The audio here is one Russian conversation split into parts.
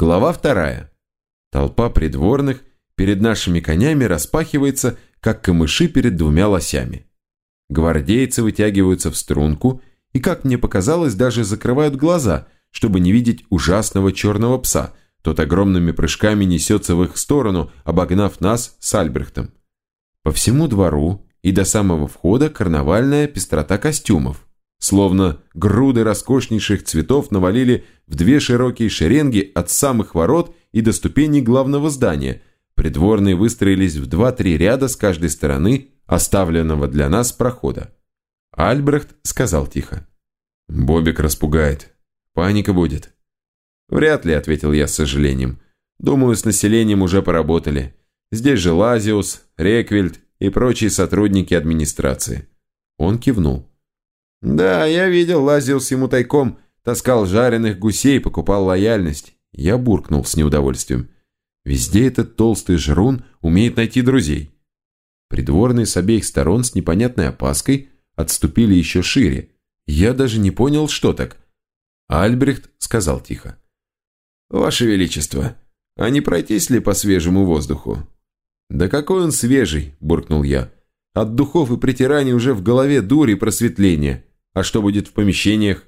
Глава вторая. Толпа придворных перед нашими конями распахивается, как камыши перед двумя лосями. Гвардейцы вытягиваются в струнку и, как мне показалось, даже закрывают глаза, чтобы не видеть ужасного черного пса. Тот огромными прыжками несется в их сторону, обогнав нас с Альбрехтом. По всему двору и до самого входа карнавальная пестрота костюмов. Словно груды роскошнейших цветов навалили в две широкие шеренги от самых ворот и до ступеней главного здания. Придворные выстроились в два-три ряда с каждой стороны оставленного для нас прохода. Альбрехт сказал тихо. «Бобик распугает. Паника будет». «Вряд ли», — ответил я с сожалением. «Думаю, с населением уже поработали. Здесь же Лазиус, Реквельд и прочие сотрудники администрации». Он кивнул. «Да, я видел, Лазиус ему тайком таскал жареных гусей, покупал лояльность». Я буркнул с неудовольствием. Везде этот толстый жрун умеет найти друзей. Придворные с обеих сторон с непонятной опаской отступили еще шире. Я даже не понял, что так. Альбрехт сказал тихо. «Ваше Величество, а не пройтись ли по свежему воздуху?» «Да какой он свежий!» – буркнул я. «От духов и притираний уже в голове дури и просветление. А что будет в помещениях?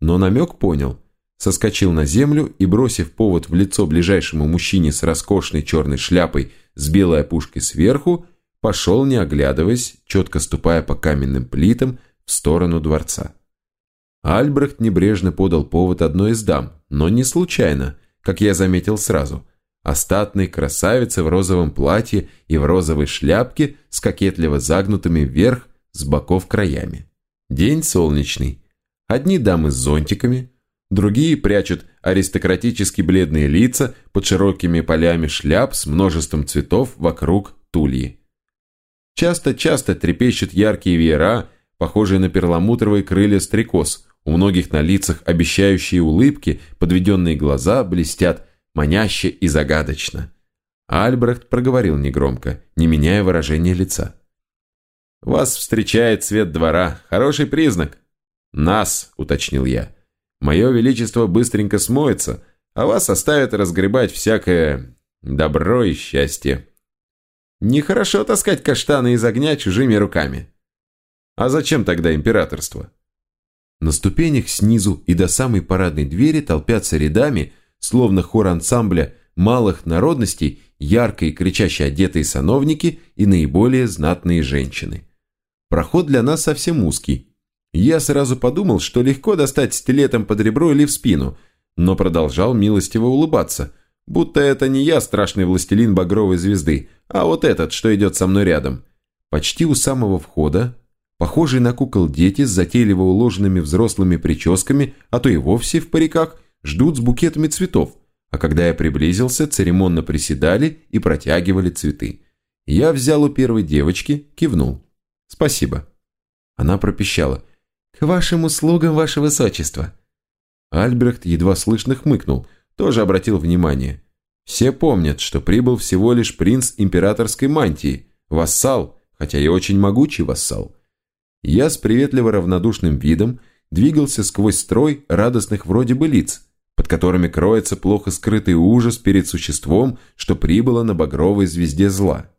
Но намек понял. Соскочил на землю и, бросив повод в лицо ближайшему мужчине с роскошной черной шляпой с белой опушкой сверху, пошел, не оглядываясь, четко ступая по каменным плитам в сторону дворца. Альбрехт небрежно подал повод одной из дам, но не случайно, как я заметил сразу. Остатной красавицы в розовом платье и в розовой шляпке с кокетливо загнутыми вверх с боков краями. День солнечный. Одни дамы с зонтиками, другие прячут аристократически бледные лица под широкими полями шляп с множеством цветов вокруг тульи. Часто-часто трепещут яркие веера, похожие на перламутровые крылья стрекоз, у многих на лицах обещающие улыбки, подведенные глаза блестят маняще и загадочно. Альбрехт проговорил негромко, не меняя выражения лица. «Вас встречает цвет двора. Хороший признак». «Нас», — уточнил я. «Мое величество быстренько смоется, а вас оставят разгребать всякое добро и счастье». «Нехорошо таскать каштаны из огня чужими руками». «А зачем тогда императорство?» На ступенях снизу и до самой парадной двери толпятся рядами, словно хор ансамбля малых народностей, ярко и кричаще одетые сановники и наиболее знатные женщины. Проход для нас совсем узкий. Я сразу подумал, что легко достать стилетом под ребро или в спину, но продолжал милостиво улыбаться, будто это не я страшный властелин багровой звезды, а вот этот, что идет со мной рядом. Почти у самого входа, похожий на кукол дети с затейливо уложенными взрослыми прическами, а то и вовсе в париках, ждут с букетами цветов, а когда я приблизился, церемонно приседали и протягивали цветы. Я взял у первой девочки, кивнул. «Спасибо». Она пропищала. «К вашим услугам, ваше высочество». Альбрехт едва слышно хмыкнул, тоже обратил внимание. Все помнят, что прибыл всего лишь принц императорской мантии, вассал, хотя и очень могучий вассал. Я с приветливо равнодушным видом двигался сквозь строй радостных вроде бы лиц, под которыми кроется плохо скрытый ужас перед существом, что прибыло на багровой звезде зла.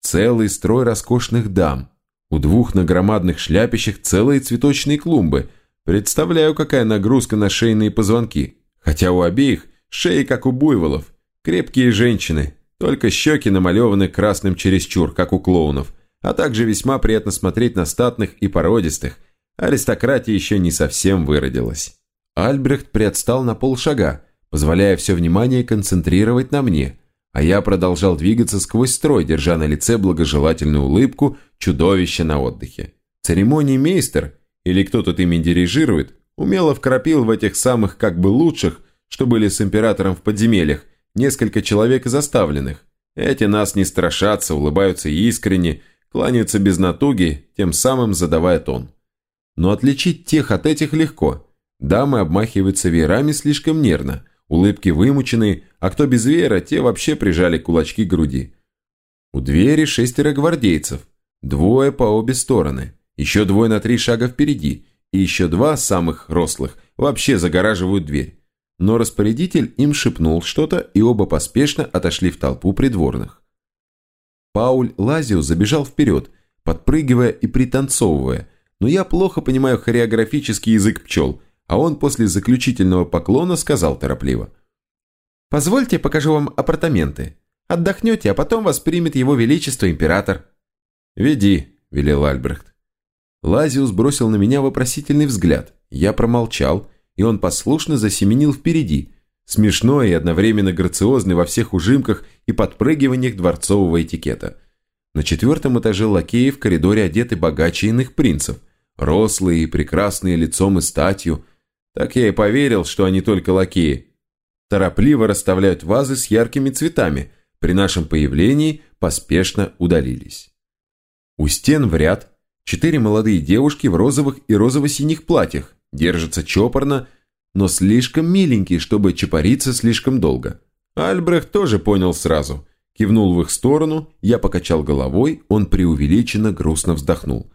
Целый строй роскошных дам. У двух на громадных шляпищах целые цветочные клумбы. Представляю, какая нагрузка на шейные позвонки. Хотя у обеих шеи, как у буйволов. Крепкие женщины, только щеки намалеваны красным чересчур, как у клоунов. А также весьма приятно смотреть на статных и породистых. Аристократия еще не совсем выродилась. Альбрехт приотстал на полшага, позволяя все внимание концентрировать на мне – а я продолжал двигаться сквозь строй, держа на лице благожелательную улыбку чудовища на отдыхе. Церемоний мейстер, или кто тут ими дирижирует, умело вкрапил в этих самых как бы лучших, что были с императором в подземельях, несколько человек заставленных. Эти нас не страшатся, улыбаются искренне, кланяются без натуги, тем самым задавая тон. Но отличить тех от этих легко. Дамы обмахиваются веерами слишком нервно, Улыбки вымученные, а кто без веера, те вообще прижали кулачки к груди. У двери шестеро гвардейцев, двое по обе стороны, еще двое на три шага впереди, и еще два самых рослых вообще загораживают дверь. но распорядитель им шепнул что-то, и оба поспешно отошли в толпу придворных. Пауль Лазио забежал вперед, подпрыгивая и пританцовывая, но я плохо понимаю хореографический язык пчел, а он после заключительного поклона сказал торопливо. «Позвольте, покажу вам апартаменты. Отдохнете, а потом вас примет его величество император». «Веди», – велел Альбрехт. Лазиус бросил на меня вопросительный взгляд. Я промолчал, и он послушно засеменил впереди, смешной и одновременно грациозный во всех ужимках и подпрыгиваниях дворцового этикета. На четвертом этаже лакеи в коридоре одеты богаче иных принцев, рослые и прекрасные лицом и статью. Так я и поверил, что они только лакеи. Торопливо расставляют вазы с яркими цветами, при нашем появлении поспешно удалились. У стен в ряд четыре молодые девушки в розовых и розово-синих платьях, держатся чопорно, но слишком миленькие, чтобы чапориться слишком долго. Альбрехт тоже понял сразу. Кивнул в их сторону, я покачал головой, он преувеличенно грустно вздохнул.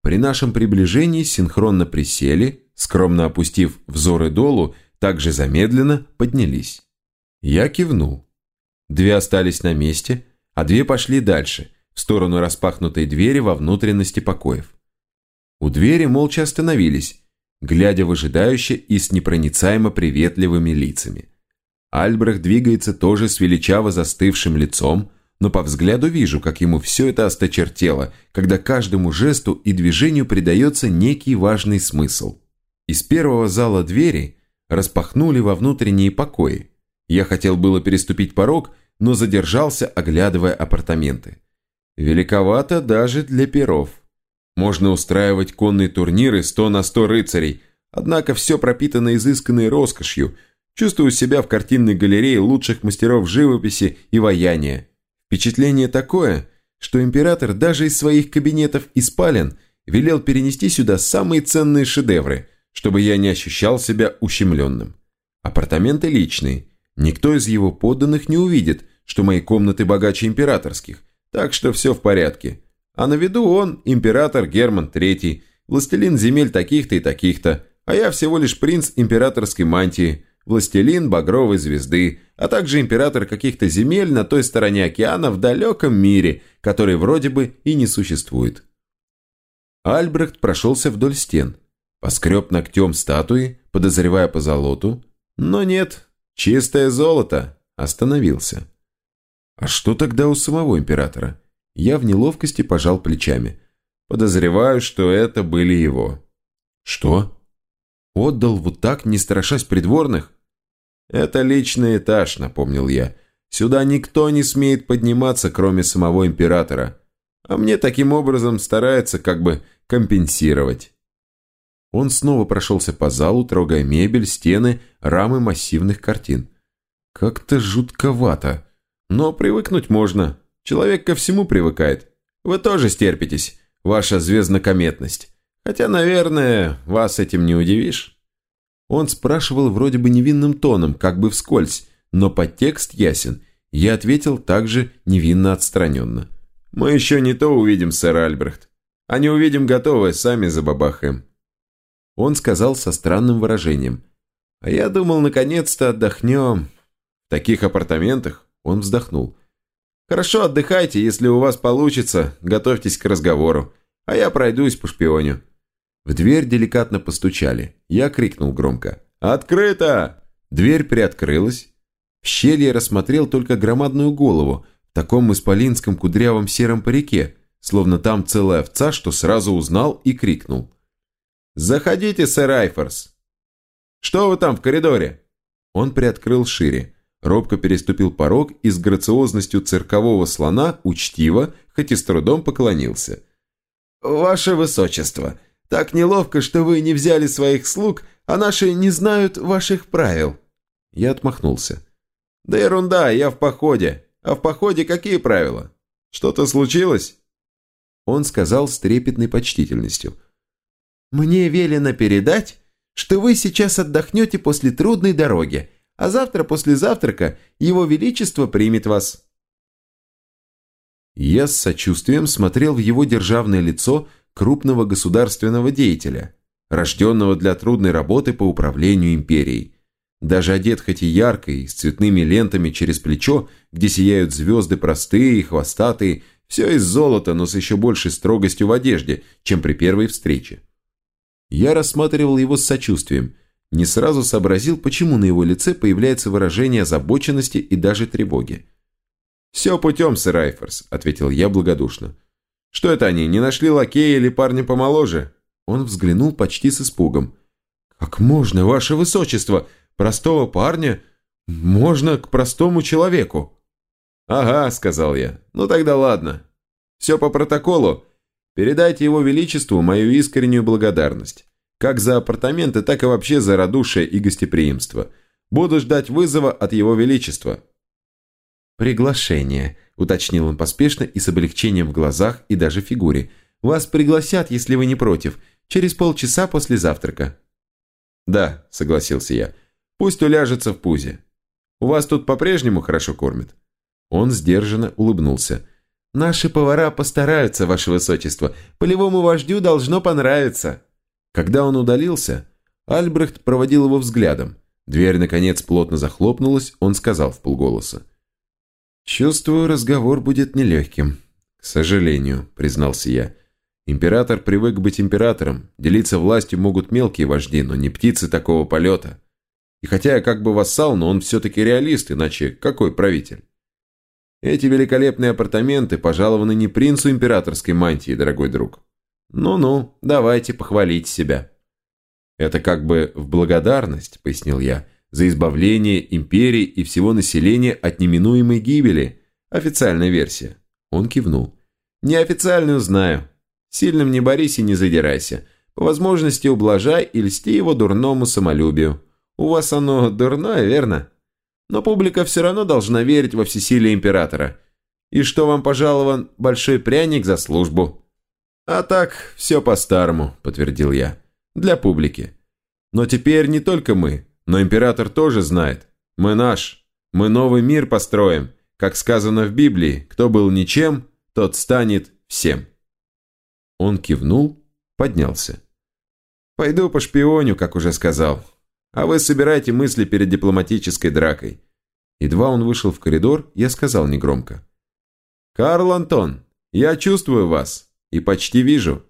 При нашем приближении синхронно присели, скромно опустив взоры долу, также замедленно поднялись. Я кивнул. Две остались на месте, а две пошли дальше, в сторону распахнутой двери во внутренности покоев. У двери молча остановились, глядя выжидающе и с непроницаемо приветливыми лицами. Альбрехт двигается тоже с величаво застывшим лицом, но по взгляду вижу, как ему все это осточертело, когда каждому жесту и движению придается некий важный смысл. Из первого зала двери распахнули во внутренние покои. Я хотел было переступить порог, но задержался, оглядывая апартаменты. Великовато даже для перов. Можно устраивать конные турниры 100 на 100 рыцарей, однако все пропитано изысканной роскошью. Чувствую себя в картинной галерее лучших мастеров живописи и ваяния. Впечатление такое, что император даже из своих кабинетов и спален велел перенести сюда самые ценные шедевры, чтобы я не ощущал себя ущемленным. Апартаменты личные. Никто из его подданных не увидит, что мои комнаты богаче императорских, так что все в порядке. А на виду он император Герман III, властелин земель таких-то и таких-то, а я всего лишь принц императорской мантии, властелин багровой звезды, а также император каких-то земель на той стороне океана в далеком мире, который вроде бы и не существует. Альбрехт прошелся вдоль стен, поскреб ногтем статуи, подозревая по золоту, но нет, чистое золото, остановился. А что тогда у самого императора? Я в неловкости пожал плечами. Подозреваю, что это были его. Что? Отдал вот так, не страшась придворных? Это личный этаж, напомнил я. Сюда никто не смеет подниматься, кроме самого императора. А мне таким образом старается как бы компенсировать. Он снова прошелся по залу, трогая мебель, стены, рамы массивных картин. Как-то жутковато. Но привыкнуть можно. Человек ко всему привыкает. Вы тоже стерпитесь, ваша звезднокометность. Хотя, наверное, вас этим не удивишь». Он спрашивал вроде бы невинным тоном, как бы вскользь, но подтекст ясен. Я ответил также невинно отстраненно. «Мы еще не то увидим, сэр Альбрехт. А не увидим готовое, сами забабахаем». Он сказал со странным выражением. «А я думал, наконец-то отдохнем. В таких апартаментах?» Он вздохнул. Хорошо, отдыхайте, если у вас получится, готовьтесь к разговору, а я пройдусь по шпионю». В дверь деликатно постучали. Я крикнул громко. «Открыто!» Дверь приоткрылась. В щель я рассмотрел только громадную голову в таком исполинском кудрявом сером парике, словно там целая овца, что сразу узнал и крикнул. «Заходите, сэр Айфорс!» «Что вы там в коридоре?» Он приоткрыл шире робко переступил порог и с грациозностью циркового слона учтиво, хоть и с трудом поклонился. «Ваше Высочество, так неловко, что вы не взяли своих слуг, а наши не знают ваших правил». Я отмахнулся. «Да ерунда, я в походе. А в походе какие правила? Что-то случилось?» Он сказал с трепетной почтительностью. «Мне велено передать, что вы сейчас отдохнете после трудной дороги, а завтра после завтрака его величество примет вас». Я с сочувствием смотрел в его державное лицо крупного государственного деятеля, рожденного для трудной работы по управлению империей. Даже одет хоть и ярко с цветными лентами через плечо, где сияют звезды простые и хвостатые, все из золота, но с еще большей строгостью в одежде, чем при первой встрече. Я рассматривал его с сочувствием, не сразу сообразил, почему на его лице появляется выражение озабоченности и даже тревоги. «Все путем, сэр Айфорс», — ответил я благодушно. «Что это они, не нашли лакея или парня помоложе?» Он взглянул почти с испугом. «Как можно, ваше высочество? Простого парня? Можно к простому человеку?» «Ага», — сказал я. «Ну тогда ладно. Все по протоколу. Передайте его величеству мою искреннюю благодарность. Как за апартаменты, так и вообще за радушие и гостеприимство. Буду ждать вызова от его величества». «Приглашение», — уточнил он поспешно и с облегчением в глазах и даже фигуре. «Вас пригласят, если вы не против, через полчаса после завтрака». «Да», — согласился я. «Пусть уляжется в пузе. У вас тут по-прежнему хорошо кормят?» Он сдержанно улыбнулся. «Наши повара постараются, ваше высочество. Полевому вождю должно понравиться». Когда он удалился, Альбрехт проводил его взглядом. Дверь, наконец, плотно захлопнулась, он сказал в полголоса. «Чувствую, разговор будет нелегким». «К сожалению», — признался я. «Император привык быть императором. Делиться властью могут мелкие вожди, но не птицы такого полета. И хотя я как бы вассал, но он все-таки реалист, иначе какой правитель?» «Эти великолепные апартаменты пожалованы не принцу императорской мантии, дорогой друг. Ну-ну, давайте похвалите себя». «Это как бы в благодарность», — пояснил я, — за избавление империи и всего населения от неминуемой гибели. Официальная версия. Он кивнул. Неофициальную знаю. Сильным не борись и не задирайся. По возможности ублажай и льсти его дурному самолюбию. У вас оно дурное, верно? Но публика все равно должна верить во всесилие императора. И что вам пожалован большой пряник за службу. А так, все по-старому, подтвердил я. Для публики. Но теперь не только мы, но император тоже знает. Мы наш. Мы новый мир построим. Как сказано в Библии, кто был ничем, тот станет всем. Он кивнул, поднялся. «Пойду по шпионю, как уже сказал. А вы собирайте мысли перед дипломатической дракой». Едва он вышел в коридор, я сказал негромко. «Карл Антон, я чувствую вас и почти вижу.